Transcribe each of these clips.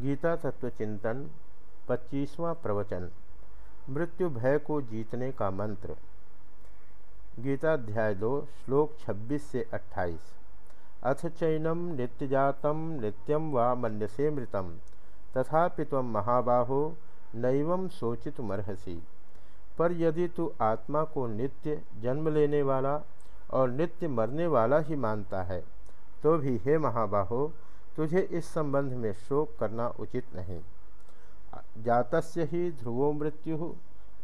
गीता तत्व चिंतन, पच्चीसवां प्रवचन, मृत्यु भय को जीतने का मंत्र। गीताध्याय दो, श्लोक 26 से 28 अथ चैनम नित्यजातम नित्यम व मन्यसे मृतम, तथापि तम महाबाहो नैवं शोचितमर्हसी पर यदि तू आत्मा को नित्य जन्म लेने वाला और नित्य मरने वाला ही मानता है तो भी हे महाबाहो तुझे इस संबंध में शोक करना उचित नहीं। जातस्य ही ध्रुवो मृत्यु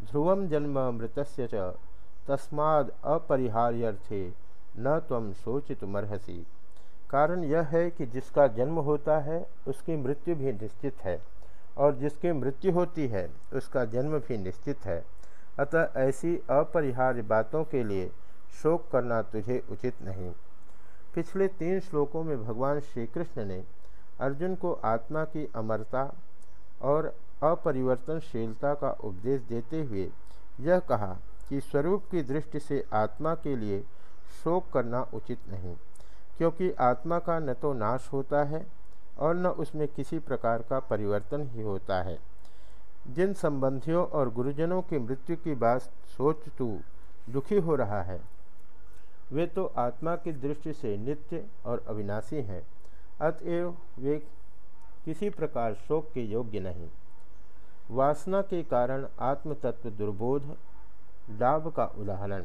ध्रुवम जन्म मृतस्य च, तस्माद अपरिहार्यर्थे न तम शोचित मरहसी कारण यह है कि जिसका जन्म होता है, उसकी मृत्यु भी निश्चित है, और जिसकी मृत्यु होती है, उसका जन्म भी निश्चित है। अतः ऐसी अपरिहार्य बातों के लिए शोक करना तुझे उचित नहीं। पिछले तीन श्लोकों में भगवान श्री कृष्ण ने अर्जुन को आत्मा की अमरता और अपरिवर्तनशीलता का उपदेश देते हुए यह कहा कि स्वरूप की दृष्टि से आत्मा के लिए शोक करना उचित नहीं, क्योंकि आत्मा का न तो नाश होता है और न उसमें किसी प्रकार का परिवर्तन ही होता है। जिन संबंधियों और गुरुजनों की मृत्यु की बात सोच तू दुखी हो रहा है वे तो आत्मा की दृष्टि से नित्य और अविनाशी हैं, अतएव वे किसी प्रकार शोक के योग्य नहीं। वासना के कारण आत्मतत्व दुर्बोध डाब का उदाहरण।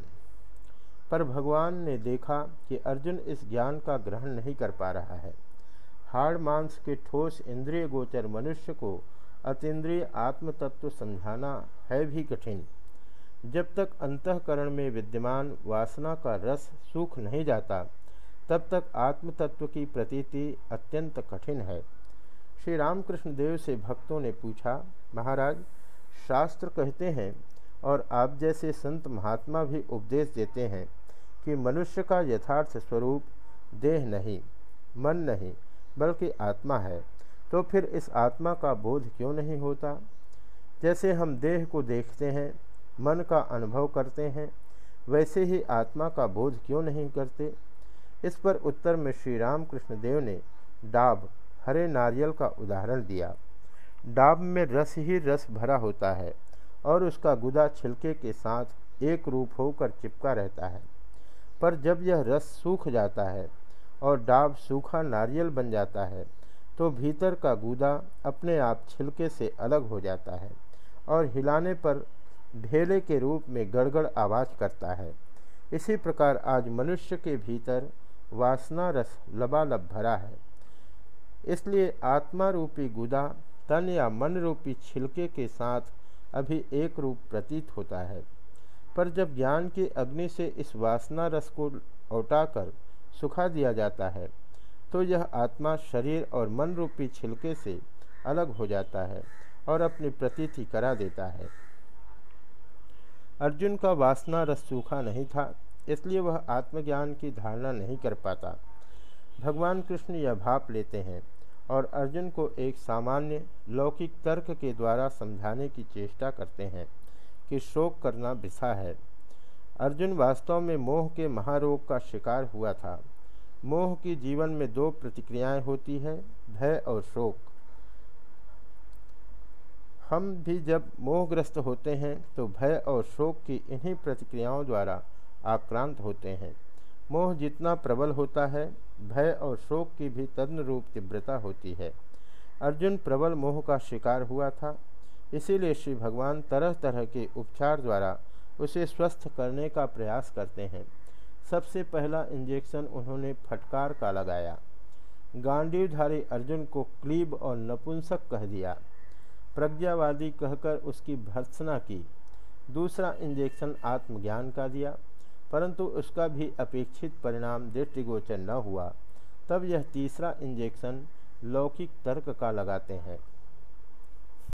पर भगवान ने देखा कि अर्जुन इस ज्ञान का ग्रहण नहीं कर पा रहा है। हाड़ मांस के ठोस इंद्रिय गोचर मनुष्य को अतीन्द्रिय आत्मतत्व समझाना है भी कठिन। जब तक अंतकरण में विद्यमान वासना का रस सूख नहीं जाता, तब तक आत्म तत्व की प्रतीति अत्यंत कठिन है। श्री रामकृष्ण देव से भक्तों ने पूछा, महाराज, शास्त्र कहते हैं और आप जैसे संत महात्मा भी उपदेश देते हैं कि मनुष्य का यथार्थ स्वरूप देह नहीं, मन नहीं, बल्कि आत्मा है तो फिर इस आत्मा का बोध क्यों नहीं होता? जैसे हम देह को देखते हैं मन का अनुभव करते हैं, वैसे ही आत्मा का बोध क्यों नहीं करते? इस पर उत्तर में श्री राम कृष्ण देव ने डाब, हरे नारियल का उदाहरण दिया। डाब में रस ही रस भरा होता है और उसका गुदा छिलके के साथ एक रूप होकर चिपका रहता है। पर जब यह रस सूख जाता है और डाब सूखा नारियल बन जाता है तो भीतर का गुदा अपने आप छिलके से अलग हो जाता है और हिलाने पर ढेले के रूप में गड़गड़ आवाज़ करता है। इसी प्रकार आज मनुष्य के भीतर वासना रस लबालब भरा है। इसलिए आत्मा रूपी गुदा, तन या मन रूपी छिलके के साथ अभी एक रूप प्रतीत होता है। पर जब ज्ञान की अग्नि से इस वासना रस को औटाकर सुखा दिया जाता है तो यह आत्मा शरीर और मन रूपी छिलके से अलग हो जाता है और अपनी प्रतीति करा देता है। अर्जुन का वासना रस सूखा नहीं था, इसलिए वह आत्मज्ञान की धारणा नहीं कर पाता। भगवान कृष्ण यह भाप लेते हैं और अर्जुन को एक सामान्य, लौकिक तर्क के द्वारा समझाने की चेष्टा करते हैं कि शोक करना वृथा है। अर्जुन वास्तव में मोह के महारोग का शिकार हुआ था। मोह की जीवन में दो प्रतिक्रियाएँ होती है, भय और शोक। हम भी जब मोहग्रस्त होते हैं तो भय और शोक की इन्हीं प्रतिक्रियाओं द्वारा आक्रांत होते हैं। मोह जितना प्रबल होता है, भय और शोक की भी तदनुरूप तीव्रता होती है। अर्जुन प्रबल मोह का शिकार हुआ था, इसीलिए श्री भगवान तरह तरह के उपचार द्वारा उसे स्वस्थ करने का प्रयास करते हैं। सबसे पहला इंजेक्शन उन्होंने फटकार का लगाया। गांडीवधारी अर्जुन को क्लीब और नपुंसक कह दिया। प्रज्ञावादी कहकर उसकी भर्त्सना की। दूसरा इंजेक्शन आत्मज्ञान का दिया, परंतु उसका भी अपेक्षित परिणाम दृष्टिगोचर न हुआ। तब यह तीसरा इंजेक्शन लौकिक तर्क का लगाते हैं।